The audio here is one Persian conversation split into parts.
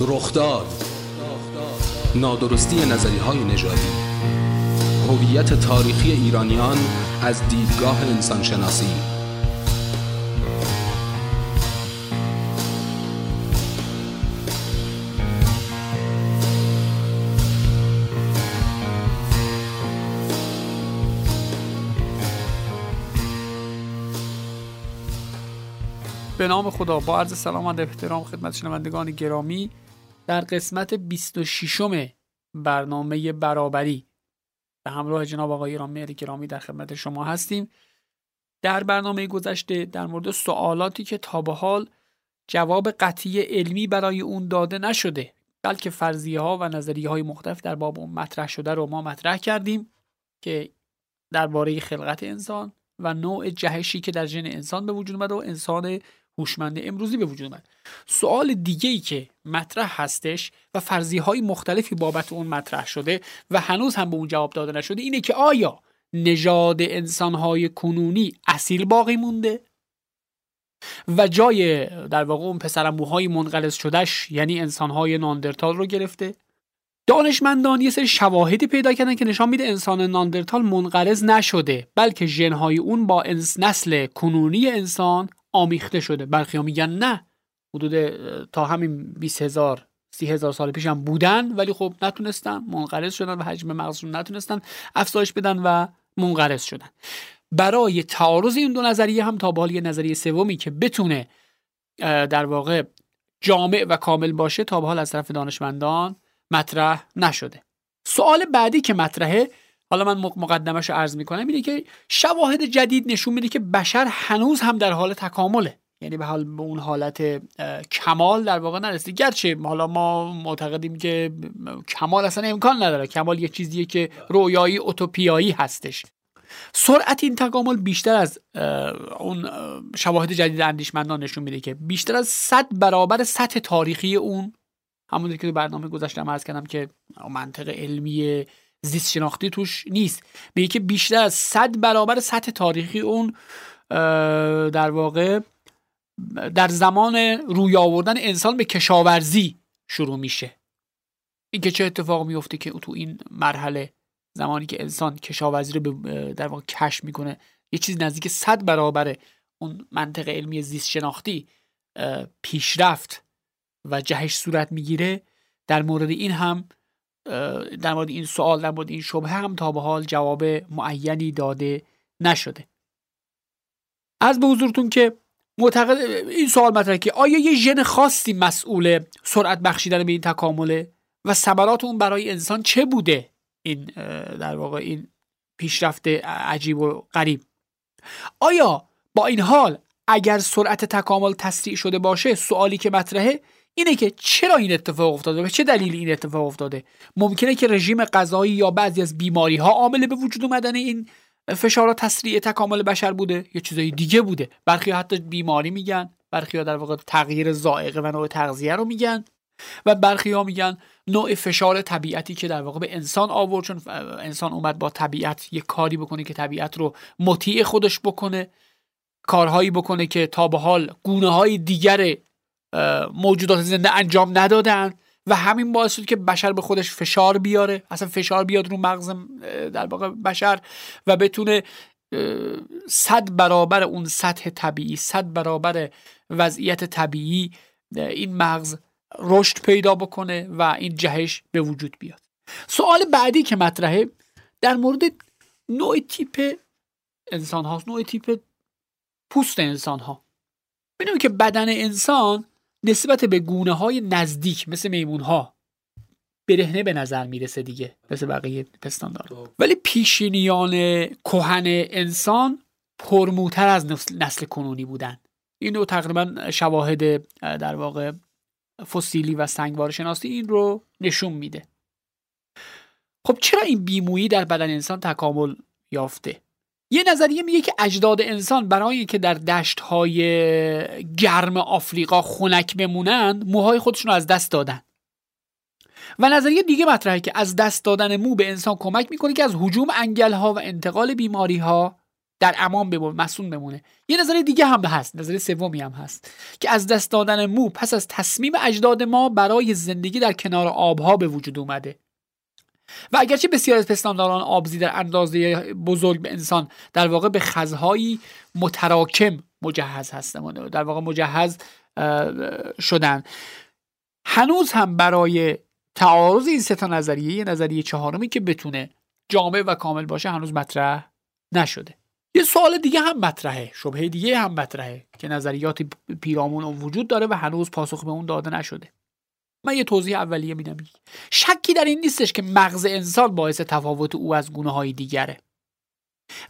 رخداد. نادرستی نظری های نژادی. هویت تاریخی ایرانیان از دیدگاه انسانشناسی. به نام خدا با عرض سلام و احترام خدمت شنوندگان گرامی در قسمت 26 برنامه برابری. به همراه جناب آقای ایران گرامی در خدمت شما هستیم. در برنامه گذشته در مورد سوالاتی که تا به حال جواب قطعی علمی برای اون داده نشده بلکه فرضیه ها و نظریه های مختلف در باب اون مطرح شده رو ما مطرح کردیم که درباره خلقت انسان و نوع جهشی که در جن انسان به وجود اومده و انسان هوشمند امروزی به وجود اومد. سوال دیگه ای که مطرح هستش و فرضی های مختلفی بابت اون مطرح شده و هنوز هم به اون جواب داده نشده اینه که آیا نژاد انسانهای کنونی اصیل باقی مونده؟ و جای در واقع اون پسرموهای منقلز شدهش یعنی انسانهای ناندرتال رو گرفته؟ دانشمندان یه سری شواهدی پیدا کردن که نشان میده انسان ناندرتال منقرض نشده بلکه ژنهای اون با نسل کنونی انسان آمیخته شده. برخی میگن نه. حدود تا همین 20 هزار سی هزار سال پیش هم بودن ولی خب نتونستن منقرض شدن و حجم مغزشون نتونستن افزایش بدن و منقرض شدن. برای تعارض این دو نظریه هم تا به یه نظریه سومی که بتونه در واقع جامع و کامل باشه تا به حال از طرف دانشمندان مطرح نشده. سوال بعدی که مطرحه حالا من مقدمش رو عرض می‌کنم اینه که شواهد جدید نشون میده که بشر هنوز هم در حال تکامله. یعنی به حال به اون حالت کمال در واقع نرسید گرچه حالا ما معتقدیم که کمال اصلا امکان نداره. کمال یه چیزیه که رویایی اوتوپیایی هستش. سرعت این تکامل بیشتر از اون شواهد جدید اندیشمندان نشون میده که بیشتر از 100 برابر سطح تاریخی اون. همونطور که تو برنامه گذاشتم عرض کردم که منطق علمی زیست شناختی توش نیست. به که بیشتر از صد برابر سطح تاریخی اون در واقع در زمان روی آوردن انسان به کشاورزی شروع میشه. اینکه چه اتفاق میفته که تو این مرحله زمانی که انسان کشاورزی رو در واقع کشف می‌کنه یه چیز نزدیک صد برابر اون منطق علمی زیست شناختی پیشرفت و جهش صورت می‌گیره. در مورد این هم در مورد این سوال در مورد این شبه هم تا به حال جواب معینی داده نشده. از به حضورتون که معتقد این سوال مطرحه که آیا یه ژن خاصی مسئول سرعت بخشیدن به این تکامله و ثمرات اون برای انسان چه بوده؟ این در واقع این پیشرفت عجیب و غریب. آیا با این حال اگر سرعت تکامل تسریع شده باشه سوالی که مطرحه اینه که چرا این اتفاق افتاده و چه دلیلی این اتفاق افتاده؟ ممکنه که رژیم غذایی یا بعضی از بیماری ها عامل به وجود اومدن این فشار تسریع تکامل بشر بوده یا چیزای دیگه بوده؟ برخی حتی بیماری میگن برخی در واقع تغییر زائقه و نوع تغذیه رو میگن و برخی ها میگن نوع فشار طبیعتی که در واقع به انسان آورد چون انسان اومد با طبیعت یه کاری بکنه که طبیعت رو مطیع خودش بکنه کارهایی بکنه که تا به حال گونه های دیگر موجودات زنده انجام ندادن و همین باعث شد که بشر به خودش فشار بیاره. اصلا فشار بیاد رو مغز در واقع بشر و بتونه صد برابر اون سطح طبیعی صد برابر وضعیت طبیعی این مغز رشد پیدا بکنه و این جهش به وجود بیاد. سوال بعدی که مطرحه در مورد نوع تیپ انسان هاست نوع تیپ پوست انسان ها که بدن انسان نسبت به گونه های نزدیک مثل میمون ها برهنه به نظر می‌رسه دیگه مثل بقیه پستاندار خب. ولی پیشینیان کهن انسان پرموتر از نسل کنونی بودن. اینو تقریبا شواهد در واقع فسیلی و سنگوار شناسی این رو نشون میده. خب چرا این بیمویی در بدن انسان تکامل یافته؟ یه نظریه میگه که اجداد انسان برای اینکه در دشت های گرم آفریقا خنک بمونند موهای خودشون رو از دست دادن. و نظریه دیگه مطرحه که از دست دادن مو به انسان کمک می‌کنه که از حجوم انگل ها و انتقال بیماری ها در امان بمونه مسون بمونه. یه نظریه دیگه هم هست نظریه سومی هم هست که از دست دادن مو پس از تصمیم اجداد ما برای زندگی در کنار آبها به وجود اومده. و اگرچه بسیار از پستانداران آبزی در اندازه بزرگ به انسان در واقع به خزهایی متراکم مجهز هستند در واقع مجهز شدن. هنوز هم برای تعارض این سه نظریه یه نظریه چهارمی که بتونه جامع و کامل باشه هنوز مطرح نشده. یه سوال دیگه هم مطرحه شبهه دیگه هم مطرحه که نظریات پیرامون وجود داره و هنوز پاسخ به اون داده نشده. من یه توضیح اولیه میدم. شکی در این نیستش که مغز انسان باعث تفاوت او از گونه های دیگره.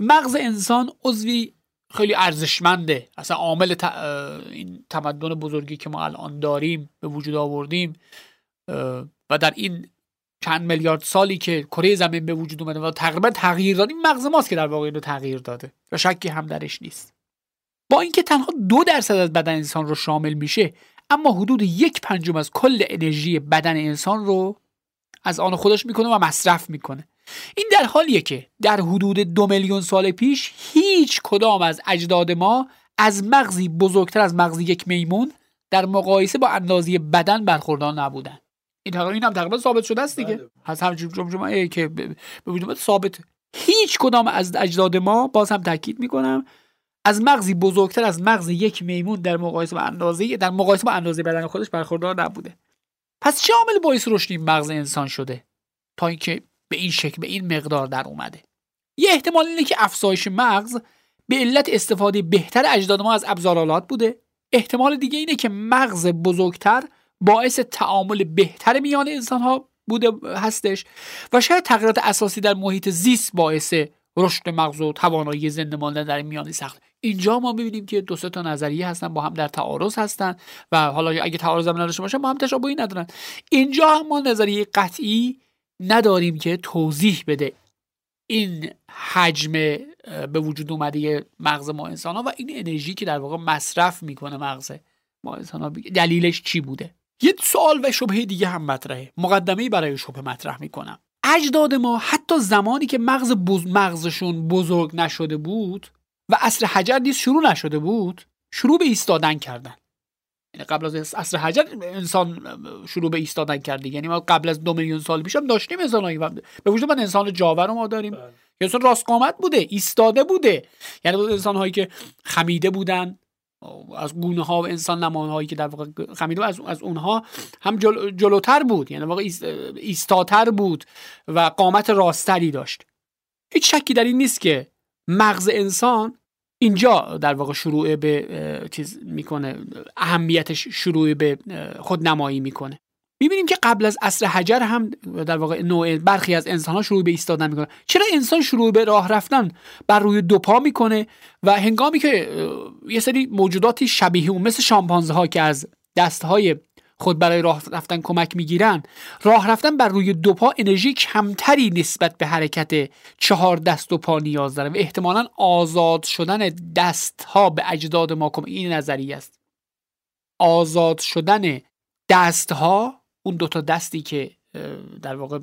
مغز انسان عضوی خیلی ارزشمنده. اصلا عامل این تمدن بزرگی که ما الان داریم به وجود آوردیم و در این چند میلیارد سالی که کره زمین به وجود اومده و تقریبا تغییر داد این مغز ماست که در واقع اینو تغییر داده. و شکی هم درش نیست. با اینکه تنها دو درصد از بدن انسان رو شامل میشه اما حدود یک پنجم از کل انرژی بدن انسان رو از آن خودش می‌کنه و مصرف می‌کنه. این در حالیه که در حدود دو میلیون سال پیش هیچ کدام از اجداد ما از مغزی بزرگتر از مغز یک میمون در مقایسه با اندازه بدن برخوردار نبودن. این تقریبا این هم تقریبا ثابت شده است دیگه. از بله. همچین جمجمه که به وجود ثابت هیچ کدام از اجداد ما باز هم تاکید می‌کنم از مغزی بزرگتر از مغز یک میمون در مقایسه با اندازه در مقایسه با اندازه بدن خودش برخوردار نبوده. پس چه عامل باعث رشد این مغز انسان شده؟ تا اینکه به این شکل به این مقدار در اومده. یه احتمال اینه که افزایش مغز به علت استفاده بهتر اجداد ما از ابزارالات بوده. احتمال دیگه اینه که مغز بزرگتر باعث تعامل بهتر میان انسان ها بوده هستش و شاید تغییرات اساسی در محیط زیست باعث رشد مغز و توانایی زنده ماندن در میان سخت. اینجا ما می‌بینیم که دو سه تا نظریه هستن با هم در تعارض هستن و حالا اگه تعارض هم نداشته باشن با هم تشابهی ندارن. اینجا هم ما نظریه قطعی نداریم که توضیح بده این حجم به وجود اومده مغز ما انسان ها و این انرژی که در واقع مصرف می‌کنه مغز ما انسان ها دلیلش چی بوده؟ یه سوال و شبهه دیگه هم مطرحه. مقدمه برای شبه مطرح می‌کنم. اجداد ما حتی زمانی که مغز بز... مغزشون بزرگ نشده بود و اصر حجر نیز شروع نشده بود شروع به ایستادن کردن. یعنی قبل از اصر حجر انسان شروع به ایستادن کرده یعنی ما قبل از دو میلیون سال پیش هم داشتیم انسانایی به وجود من انسان جاور رو ما داریم. بله. که انسان راست قامت بوده ایستاده بوده. یعنی انسان هایی که خمیده بودن از گونه ها و انسان نمان هایی که در واقع خمیده از, از اونها هم جلوتر بود. یعنی واقع ایستاتر بود و قامت راستری داشت. هیچ شکی در این نیست که مغز انسان اینجا در واقع شروع به چیز می‌کنه اهمیتش شروع به خودنمایی می‌کنه. می‌بینیم که قبل از عصر حجر هم در واقع نوع برخی از انسان ها شروع به ایستادن می‌کنه چرا انسان شروع به راه رفتن؟ بر روی دو پا می‌کنه و هنگامی که یه سری موجوداتی شبیه اون مثل شامپانزه ها که از دست های خود برای راه رفتن کمک می‌گیرن. راه رفتن بر روی دو پا انرژی کمتری نسبت به حرکت چهار دست و پا نیاز داره و احتمالا آزاد شدن دست ها به اجداد ما کمک این نظری است. آزاد شدن دست ها اون دوتا دستی که در واقع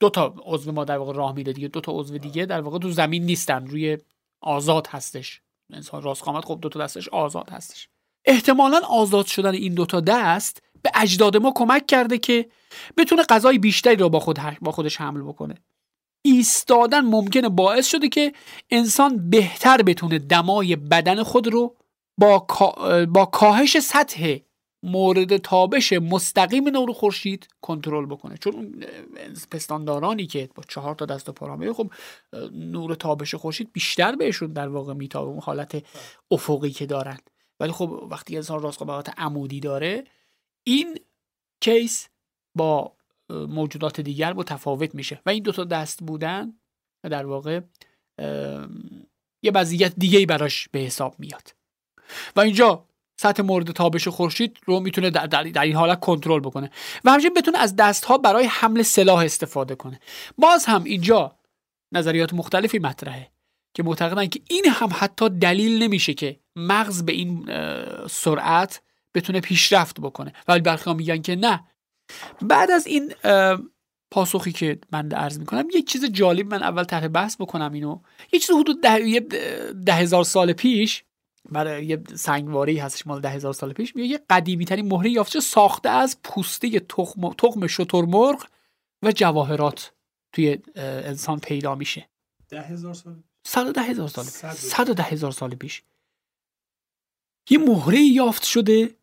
دو تا عضو ما در واقع راه میده دیگه دو تا عضو دیگه در واقع تو زمین نیستن روی آزاد هستش. انسان راست خب دو تا دستش آزاد هستش. احتمالا آزاد شدن این دوتا دست به اجداد ما کمک کرده که بتونه غذای بیشتری رو با, خود با خودش حمل بکنه. ایستادن ممکنه باعث شده که انسان بهتر بتونه دمای بدن خود رو با, با کاهش سطح مورد تابش مستقیم نور خورشید کنترل بکنه. چون پستاندارانی که با چهار تا دست و پا خب نور تابش خورشید بیشتر بهشون در واقع میتابه اون حالت افقی که دارن. ولی خب وقتی انسان راست قابلیت عمودی داره این کیس با موجودات دیگر متفاوت میشه. و این دوتا دست بودن در واقع یه وضعیت دیگه براش به حساب میاد. و اینجا سطح مورد تابش خورشید رو می‌تونه در, در, این حالت کنترل بکنه. و همچنین بتونه از دست ها برای حمل سلاح استفاده کنه. باز هم اینجا نظریات مختلفی مطرحه. که معتقدن که این هم حتی دلیل نمیشه که مغز به این سرعت بتونه پیشرفت بکنه. ولی برخی میگن که نه. بعد از این پاسخی که من عرض می‌کنم یک چیز جالب من اول طرح بحث بکنم اینو. یه چیز حدود ده, ده هزار سال پیش برای یه سنگواری هستش مال ده هزار سال پیش یه قدیمی ترین مهره یافته ساخته از پوسته تخم تخم شترمرغ و جواهرات توی انسان پیدا میشه. ده هزار سال صد ده هزار سال صد ده. هزار سال پیش. یه مهره یافت شده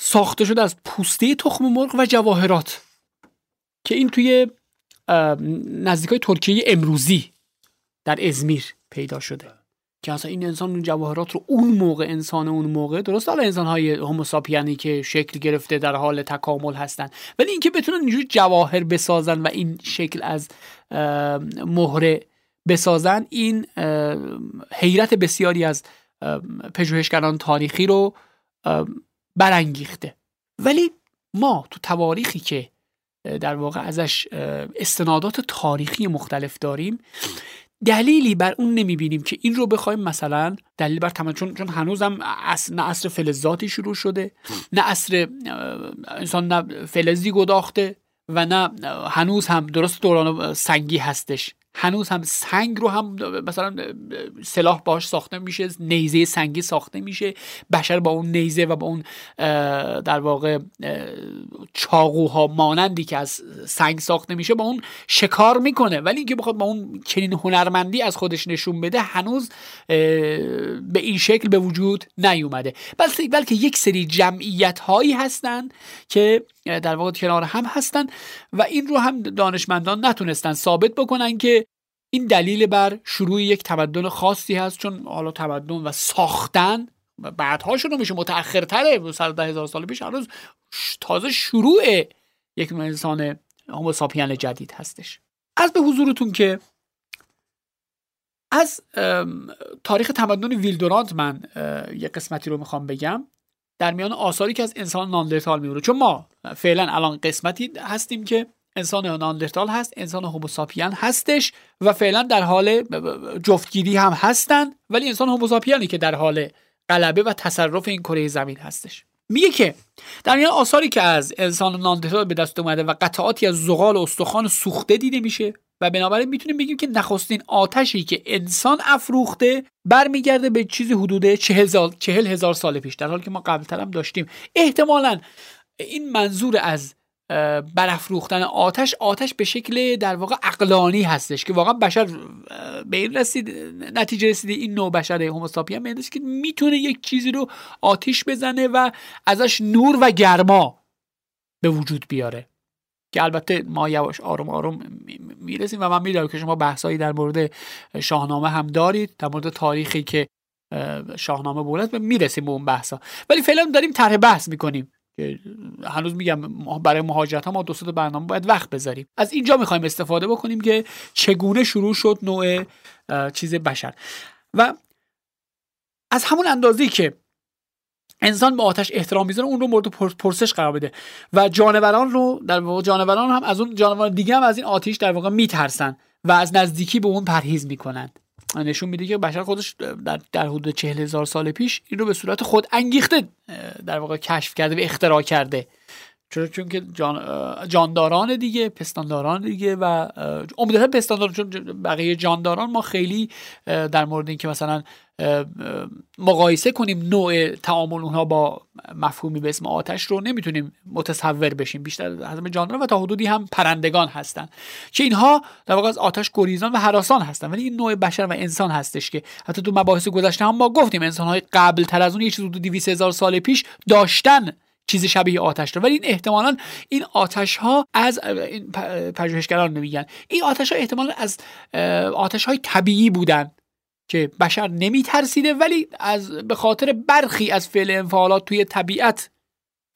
ساخته شده از پوسته تخم مرغ و جواهرات که این توی نزدیک های ترکیه امروزی در ازمیر پیدا شده. که اصلا این انسان اون جواهرات رو اون موقع انسان اون موقع درست؟ حالا انسان های هوموساپیانی که شکل گرفته در حال تکامل هستن. ولی اینکه بتونن اینجور جواهر بسازن و این شکل از مهره بسازن این حیرت بسیاری از پژوهشگران تاریخی رو برانگیخته. ولی ما تو تواریخی که در واقع ازش استنادات تاریخی مختلف داریم دلیلی بر اون نمی‌بینیم که این رو بخوایم مثلا دلیل بر تمام چون چون هنوزم نه عصر فلزاتی شروع شده نه عصر انسان نه فلزی گداخته و نه هنوز هم درست دوران سنگی هستش. هنوز هم سنگ رو هم مثلا سلاح باش ساخته میشه نیزه سنگی ساخته میشه. بشر با اون نیزه و با اون در واقع چاقوها مانندی که از سنگ ساخته میشه با اون شکار می‌کنه. ولی اینکه بخواد با اون چنین هنرمندی از خودش نشون بده هنوز به این شکل به وجود نیومده. بلکه یک سری جمعیت هایی هستن که در واقع کنار هم هستن و این رو هم دانشمندان نتونستن ثابت بکنن که این دلیل بر شروع یک تمدن خاصی هست چون حالا تمدن و ساختن بعدها شروع میشه متأخرتره. سر ده هزار سال پیش هنوز تازه شروع یک انسان هوموساپین جدید هستش. از به حضورتون که از تاریخ تمدن ویلدورانت من یک قسمتی رو می‌خوام بگم. در میان آثاری که از انسان ناندرتال میمونه چون ما فعلا الان قسمتی هستیم که انسان ناندرتال هست انسان هوموساپین هستش و فعلا در حال جفتگیری هم هستن ولی انسان هوموساپینی که در حال غلبه و تصرف این کره زمین هستش. میگه که در میان آثاری که از انسان ناندرتال به دست اومده و قطعاتی از زغال و استخوان سوخته دیده میشه و بنابراین می‌تونیم بگیم که نخستین آتشی که انسان افروخته برمیگرده به چیزی حدود چهل, هزار سال پیش در حالی که ما قبلتر هم داشتیم. احتمالا این منظور از برافروختن آتش آتش به شکل در واقع اقلانی هستش که واقعا بشر به این رسید نتیجه رسیده این نوع بشر هوموساپین به که می‌تونه یک چیزی رو آتیش بزنه و ازش نور و گرما به وجود بیاره. که البته ما یواش آروم آروم می‌رسیم و من می‌دونم که شما بحثایی در مورد شاهنامه هم دارید در مورد تاریخی که شاهنامه بولد می‌رسیم به اون بحثا. ولی فعلا داریم طرح بحث می‌کنیم که هنوز میگم برای مهاجرت ها ما دو برنامه باید وقت بذاریم. از اینجا می‌خوایم استفاده بکنیم که چگونه شروع شد نوع چیز بشر. و از همون اندازه که انسان به آتش احترام می‌ذاره اون رو مورد پرسش قرار بده. و جانوران رو در واقع جانوران هم از اون جانوران دیگه هم از این آتش در واقع میترسن و از نزدیکی به اون پرهیز می‌کنند. نشون میده که بشر خودش در, در حدود چهل هزار سال پیش این رو به صورت خود انگیخته در واقع کشف کرده و اختراع کرده. چرا؟ چون که جان جانداران دیگه پستانداران دیگه و عمدتا پستانداران چون بقیه جانداران ما خیلی در مورد اینکه مثلا مقایسه کنیم نوع تعامل اونها با مفهومی به اسم آتش رو نمی‌تونیم متصور بشیم. بیشتر از جانداران و تا حدودی هم پرندگان هستن. که اینها در واقع از آتش گریزان و حراسان هستن. ولی این نوع بشر و انسان هستش که حتی تو مباحث گذشته هم ما گفتیم انسان های قبل تر از اون یه چیز حدود 200 هزار سال پیش داشتن چیز شبیه آتش رو ولی این احتمالا این آتش ها از این پژوهشگران نمیگن این آتش ها احتمالا از آتش های طبیعی بودن که بشر نمی ترسیده ولی از به خاطر برخی از فعل انفعالات توی طبیعت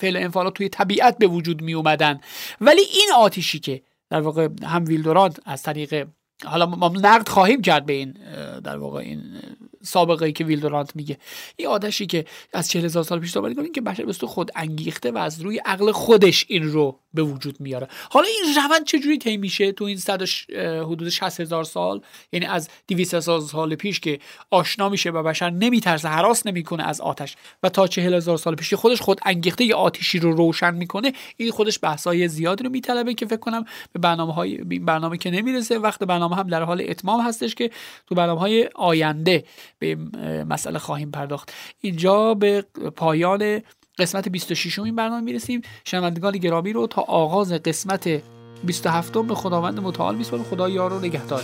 فعل انفعالات توی طبیعت به وجود می اومدن ولی این آتیشی که در واقع هم ویلدورانت از طریق حالا ما نقد خواهیم کرد به این در واقع این سابقه ای که ویلدورانت میگه. این آتشی که از 40000 سال پیش صحبت که بشر به خود انگیخته و از روی عقل خودش این رو به وجود میاره. حالا این روند چجوری طی میشه تو این صد حدود 60000 سال؟ یعنی از 200 سال پیش که آشنا میشه و بشر نمیترسه حراس نمی‌کنه از آتش. و تا 40000 سال پیش خودش خود انگیخته یه آتشی رو روشن می‌کنه این خودش بحثای زیادی رو میطلبه که فکر کنم به برنامه های برنامه که نمی‌رسه. وقت برنامه هم در حال اتمام هستش که تو برنامه های آینده به مسئله خواهیم پرداخت. اینجا به پایان قسمت 26 این برنامه می‌رسیم. شنوندگان گرامی رو تا آغاز قسمت 27 به خداوند متعال میسپارم. خدا یار و نگهدار.